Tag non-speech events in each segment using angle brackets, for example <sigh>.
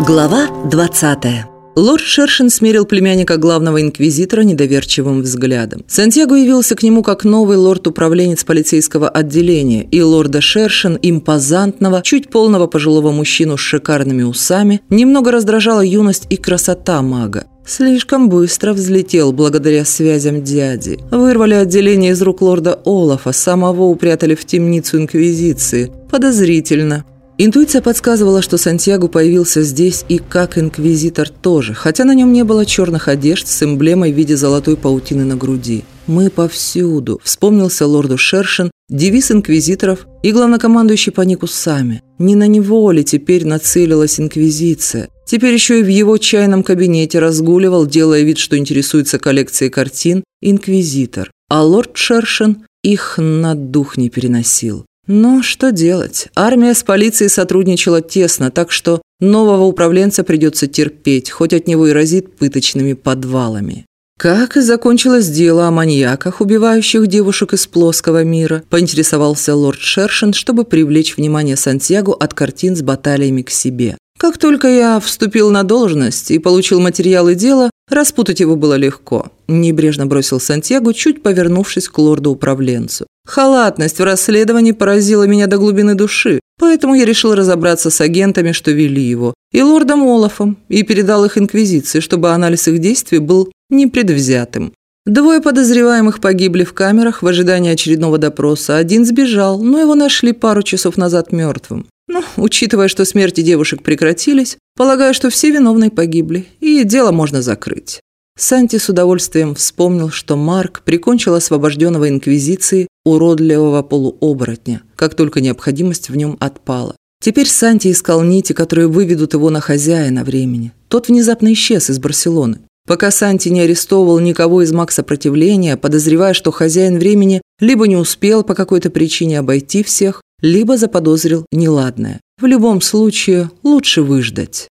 Глава 20 Лорд Шершин смерил племянника главного инквизитора недоверчивым взглядом. Сантьяго явился к нему как новый лорд-управленец полицейского отделения, и лорда Шершин, импозантного, чуть полного пожилого мужчину с шикарными усами, немного раздражала юность и красота мага. Слишком быстро взлетел благодаря связям дяди. Вырвали отделение из рук лорда Олафа, самого упрятали в темницу Инквизиции. Подозрительно. Интуиция подсказывала, что Сантьяго появился здесь и как инквизитор тоже, хотя на нем не было черных одежд с эмблемой в виде золотой паутины на груди. «Мы повсюду», – вспомнился лорду Шершин, девиз инквизиторов и главнокомандующий по нику сами. Не на него ли теперь нацелилась инквизиция? Теперь еще и в его чайном кабинете разгуливал, делая вид, что интересуется коллекцией картин, инквизитор. А лорд Шершин их на дух не переносил. Но что делать? Армия с полицией сотрудничала тесно, так что нового управленца придется терпеть, хоть от него и разит пыточными подвалами. «Как и закончилось дело о маньяках, убивающих девушек из плоского мира?» – поинтересовался лорд Шершин, чтобы привлечь внимание Сантьяго от картин с баталиями к себе. Как только я вступил на должность и получил материалы дела, распутать его было легко. Небрежно бросил Сантьяго, чуть повернувшись к лорду-управленцу. Халатность в расследовании поразила меня до глубины души, поэтому я решил разобраться с агентами, что вели его, и лордом Олафом, и передал их инквизиции, чтобы анализ их действий был непредвзятым. Двое подозреваемых погибли в камерах в ожидании очередного допроса. Один сбежал, но его нашли пару часов назад мертвым. Ну, учитывая, что смерти девушек прекратились, полагаю, что все виновные погибли, и дело можно закрыть. Санти с удовольствием вспомнил, что Марк прикончил освобожденного инквизиции уродливого полуоборотня, как только необходимость в нем отпала. Теперь Санти искал нити, которые выведут его на хозяина времени. Тот внезапно исчез из Барселоны. Пока Санти не арестовывал никого из маг сопротивления, подозревая, что хозяин времени либо не успел по какой-то причине обойти всех, либо заподозрил неладное. В любом случае, лучше выждать.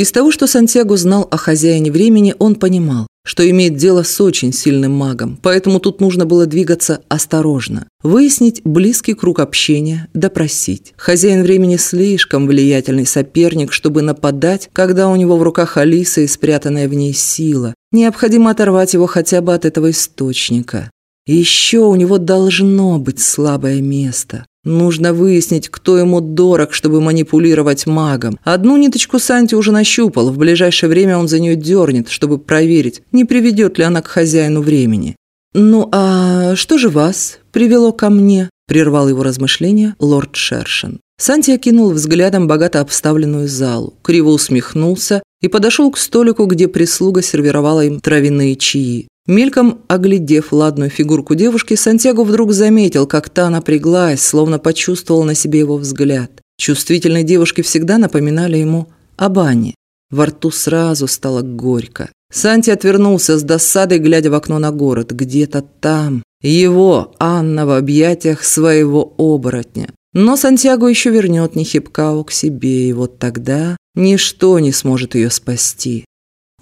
Из того, что Сантьяго знал о хозяине времени, он понимал, что имеет дело с очень сильным магом, поэтому тут нужно было двигаться осторожно, выяснить близкий круг общения, допросить. Хозяин времени слишком влиятельный соперник, чтобы нападать, когда у него в руках Алиса и спрятанная в ней сила. Необходимо оторвать его хотя бы от этого источника. Еще у него должно быть слабое место. Нужно выяснить, кто ему дорог, чтобы манипулировать магом. Одну ниточку Санти уже нащупал, в ближайшее время он за нее дернет, чтобы проверить, не приведет ли она к хозяину времени. «Ну а что же вас привело ко мне?» – прервал его размышления лорд Шершин. Санти окинул взглядом богато обставленную залу, криво усмехнулся и подошел к столику, где прислуга сервировала им травяные чаи. Мельком оглядев ладную фигурку девушки, Сантьяго вдруг заметил, как та напряглась, словно почувствовал на себе его взгляд. Чувствительные девушки всегда напоминали ему об Ане. Во рту сразу стало горько. Санти отвернулся с досадой, глядя в окно на город. Где-то там. Его, Анна, в объятиях своего оборотня. Но Сантьяго еще вернет Нехипкау к себе, и вот тогда ничто не сможет ее спасти.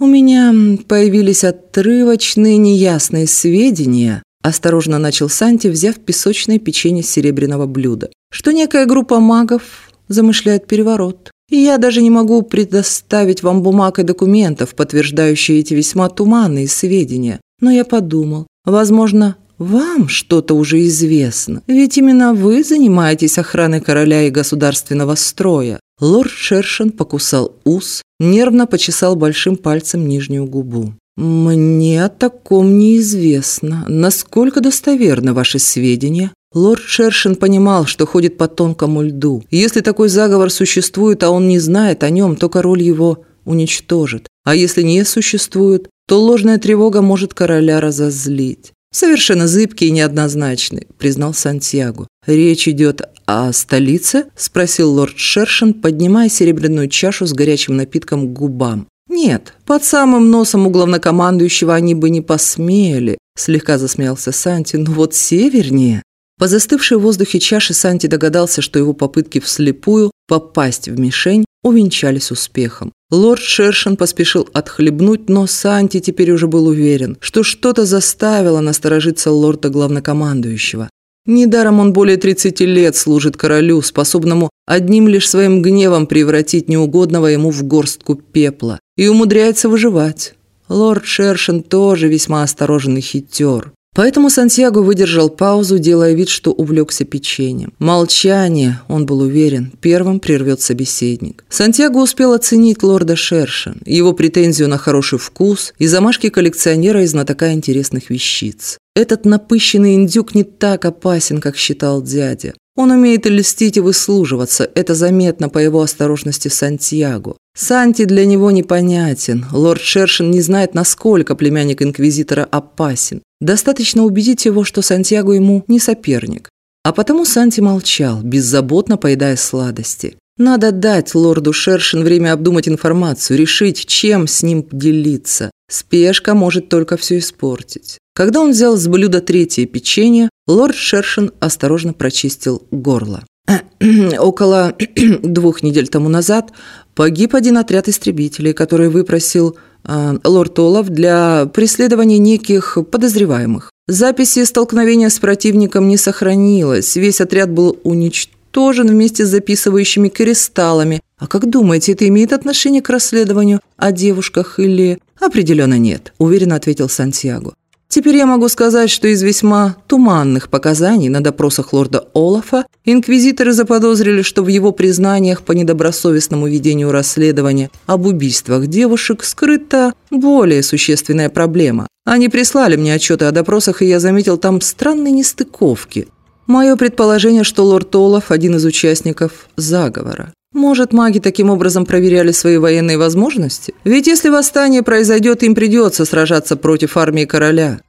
«У меня появились отрывочные неясные сведения», осторожно начал Санти, взяв песочное печенье с серебряного блюда, что некая группа магов замышляет переворот. И я даже не могу предоставить вам бумаг и документов, подтверждающие эти весьма туманные сведения. Но я подумал, возможно, вам что-то уже известно, ведь именно вы занимаетесь охраной короля и государственного строя. Лорд Шершин покусал ус, нервно почесал большим пальцем нижнюю губу. «Мне о таком неизвестно. Насколько достоверны ваши сведения?» Лорд Шершин понимал, что ходит по тонкому льду. Если такой заговор существует, а он не знает о нем, то король его уничтожит. А если не существует, то ложная тревога может короля разозлить. «Совершенно зыбкий и неоднозначный», – признал Сантьяго. «Речь идет о столице?» – спросил лорд Шершин, поднимая серебряную чашу с горячим напитком к губам. «Нет, под самым носом у главнокомандующего они бы не посмели», – слегка засмеялся Санти, – «но вот севернее». По застывшей в воздухе чаши Санти догадался, что его попытки вслепую попасть в мишень увенчались успехом. Лорд Шершин поспешил отхлебнуть, но Санти теперь уже был уверен, что что-то заставило насторожиться лорда главнокомандующего. Недаром он более 30 лет служит королю, способному одним лишь своим гневом превратить неугодного ему в горстку пепла, и умудряется выживать. Лорд Шершин тоже весьма осторожен и хитер. Поэтому Сантьяго выдержал паузу, делая вид, что увлекся печеньем. Молчание, он был уверен, первым прервет собеседник. Сантьяго успел оценить лорда Шершин, его претензию на хороший вкус и замашки коллекционера и знатока интересных вещиц. Этот напыщенный индюк не так опасен, как считал дядя. Он умеет льстить и выслуживаться, это заметно по его осторожности Сантьяго. Санти для него непонятен. Лорд Шершин не знает, насколько племянник инквизитора опасен. Достаточно убедить его, что Сантьяго ему не соперник. А потому Санти молчал, беззаботно поедая сладости. Надо дать лорду Шершин время обдумать информацию, решить, чем с ним делиться. Спешка может только все испортить. Когда он взял с блюда третье печенье, лорд Шершин осторожно прочистил горло. <clears throat> Около <clears throat> двух недель тому назад погиб один отряд истребителей, который выпросил э, лорд Олаф для преследования неких подозреваемых. Записи столкновения с противником не сохранилось, весь отряд был уничтожен вместе с записывающими кристаллами. А как думаете, это имеет отношение к расследованию о девушках или... Определенно нет, уверенно ответил Сантьяго. Теперь я могу сказать, что из весьма туманных показаний на допросах лорда Олафа инквизиторы заподозрили, что в его признаниях по недобросовестному ведению расследования об убийствах девушек скрыта более существенная проблема. Они прислали мне отчеты о допросах, и я заметил там странные нестыковки. Мое предположение, что лорд Олаф – один из участников заговора. Может, маги таким образом проверяли свои военные возможности? Ведь если восстание произойдет, им придется сражаться против армии короля.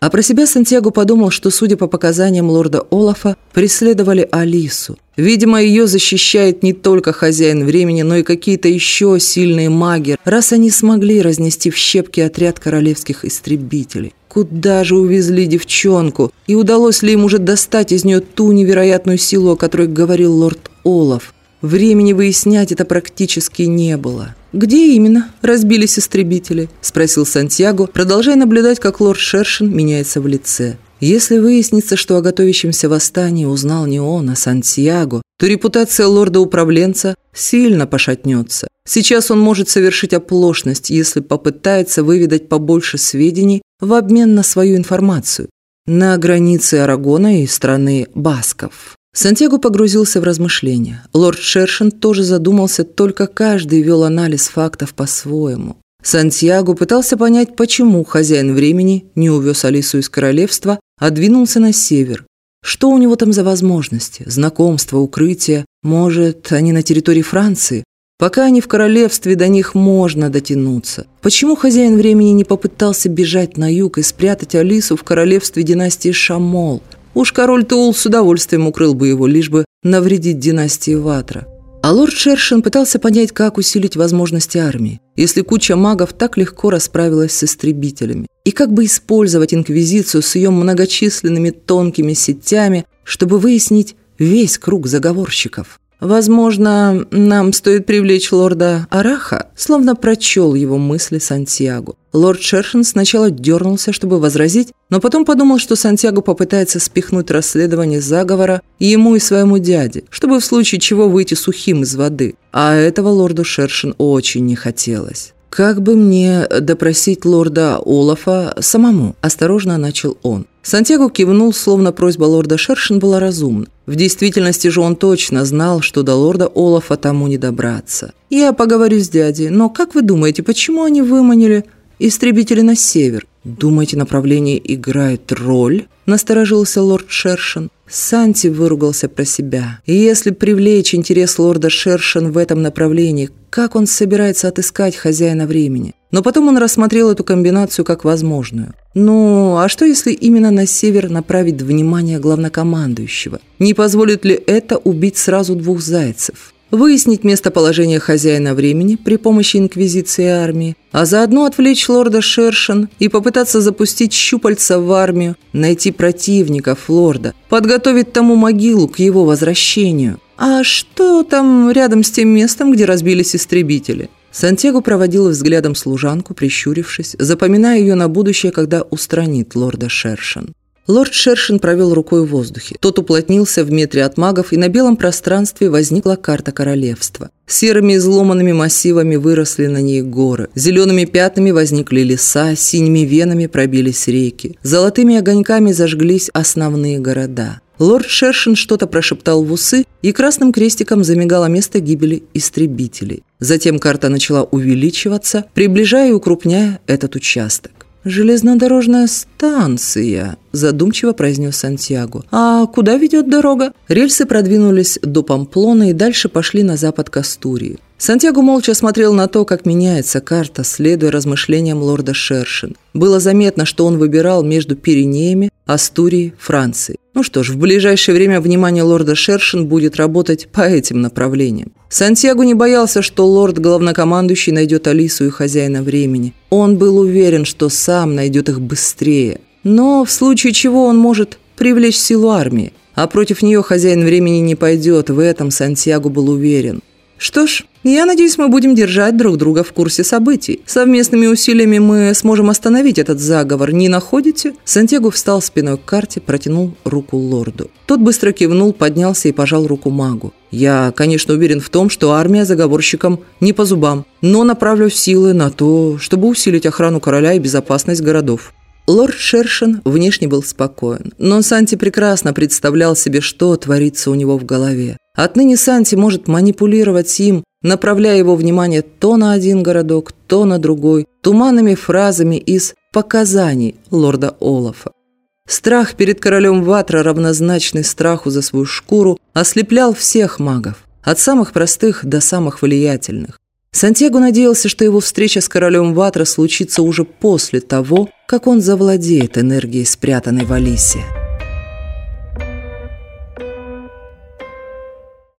А про себя Сантьяго подумал, что, судя по показаниям лорда Олафа, преследовали Алису. Видимо, ее защищает не только хозяин времени, но и какие-то еще сильные маги, раз они смогли разнести в щепки отряд королевских истребителей. Куда же увезли девчонку? И удалось ли им уже достать из нее ту невероятную силу, о которой говорил лорд Олаф? Времени выяснять это практически не было. «Где именно разбились истребители?» – спросил Сантьяго, продолжая наблюдать, как лорд Шершин меняется в лице. Если выяснится, что о готовящемся восстании узнал не он, а Сантьяго, то репутация лорда-управленца сильно пошатнется. Сейчас он может совершить оплошность, если попытается выведать побольше сведений в обмен на свою информацию на границе Арагона и страны Басков. Сантьяго погрузился в размышления. Лорд Шершин тоже задумался, только каждый вел анализ фактов по-своему. Сантьяго пытался понять, почему хозяин времени не увез Алису из королевства, а двинулся на север. Что у него там за возможности? Знакомство, укрытие? Может, они на территории Франции? Пока они в королевстве, до них можно дотянуться. Почему хозяин времени не попытался бежать на юг и спрятать Алису в королевстве династии Шамол – Уж король Туул с удовольствием укрыл бы его, лишь бы навредить династии Ватра. А лорд Шершин пытался понять, как усилить возможности армии, если куча магов так легко расправилась с истребителями, и как бы использовать Инквизицию с ее многочисленными тонкими сетями, чтобы выяснить весь круг заговорщиков. «Возможно, нам стоит привлечь лорда Араха», словно прочел его мысли Сантьяго. Лорд Шершин сначала дернулся, чтобы возразить, но потом подумал, что Сантьяго попытается спихнуть расследование заговора ему и своему дяде, чтобы в случае чего выйти сухим из воды. А этого лорду Шершин очень не хотелось. «Как бы мне допросить лорда Олафа самому?» – осторожно начал он. Сантьяго кивнул, словно просьба лорда Шершин была разумна. В действительности же он точно знал, что до лорда Олафа тому не добраться. «Я поговорю с дядей, но как вы думаете, почему они выманили истребители на север?» «Думаете, направление играет роль?» – насторожился лорд Шершин. Санти выругался про себя. Если привлечь интерес лорда Шершин в этом направлении, как он собирается отыскать хозяина времени? Но потом он рассмотрел эту комбинацию как возможную. Ну, а что если именно на север направить внимание главнокомандующего? Не позволит ли это убить сразу двух зайцев? Выяснить местоположение хозяина времени при помощи инквизиции и армии, а заодно отвлечь лорда Шершин и попытаться запустить щупальца в армию, найти противников лорда, подготовить тому могилу к его возвращению. А что там рядом с тем местом, где разбились истребители? Сантьяго проводил взглядом служанку, прищурившись, запоминая ее на будущее, когда устранит лорда Шершин. Лорд Шершин провел рукой в воздухе. Тот уплотнился в метре от магов, и на белом пространстве возникла карта королевства. Серыми изломанными массивами выросли на ней горы. Зелеными пятнами возникли леса, синими венами пробились реки. Золотыми огоньками зажглись основные города. Лорд Шершин что-то прошептал в усы, и красным крестиком замигало место гибели истребителей. Затем карта начала увеличиваться, приближая и укрупняя этот участок. «Железнодорожная станция», – задумчиво произнес Сантьяго. «А куда ведет дорога?» Рельсы продвинулись до Памплона и дальше пошли на запад к Астурии. Сантьяго молча смотрел на то, как меняется карта, следуя размышлениям лорда Шершин. Было заметно, что он выбирал между Пиренеями, Астурией, Францией. Ну что ж, в ближайшее время внимание лорда Шершин будет работать по этим направлениям. Сантьяго не боялся, что лорд-главнокомандующий найдет Алису и хозяина времени. Он был уверен, что сам найдет их быстрее. Но в случае чего он может привлечь силу армии. А против нее хозяин времени не пойдет, в этом Сантьяго был уверен. Что ж, я надеюсь, мы будем держать друг друга в курсе событий. Совместными усилиями мы сможем остановить этот заговор, не находите?» Сантьяго встал спиной к карте, протянул руку лорду. Тот быстро кивнул, поднялся и пожал руку магу. «Я, конечно, уверен в том, что армия заговорщикам не по зубам, но направлю силы на то, чтобы усилить охрану короля и безопасность городов. Лорд Шершин внешне был спокоен, но Санти прекрасно представлял себе, что творится у него в голове. Отныне Санти может манипулировать им, направляя его внимание то на один городок, то на другой, туманными фразами из показаний лорда Олафа. Страх перед королем Ватра, равнозначный страху за свою шкуру, ослеплял всех магов, от самых простых до самых влиятельных. Сантьяго надеялся, что его встреча с королем Ватра случится уже после того, как он завладеет энергией, спрятанной в Алисе.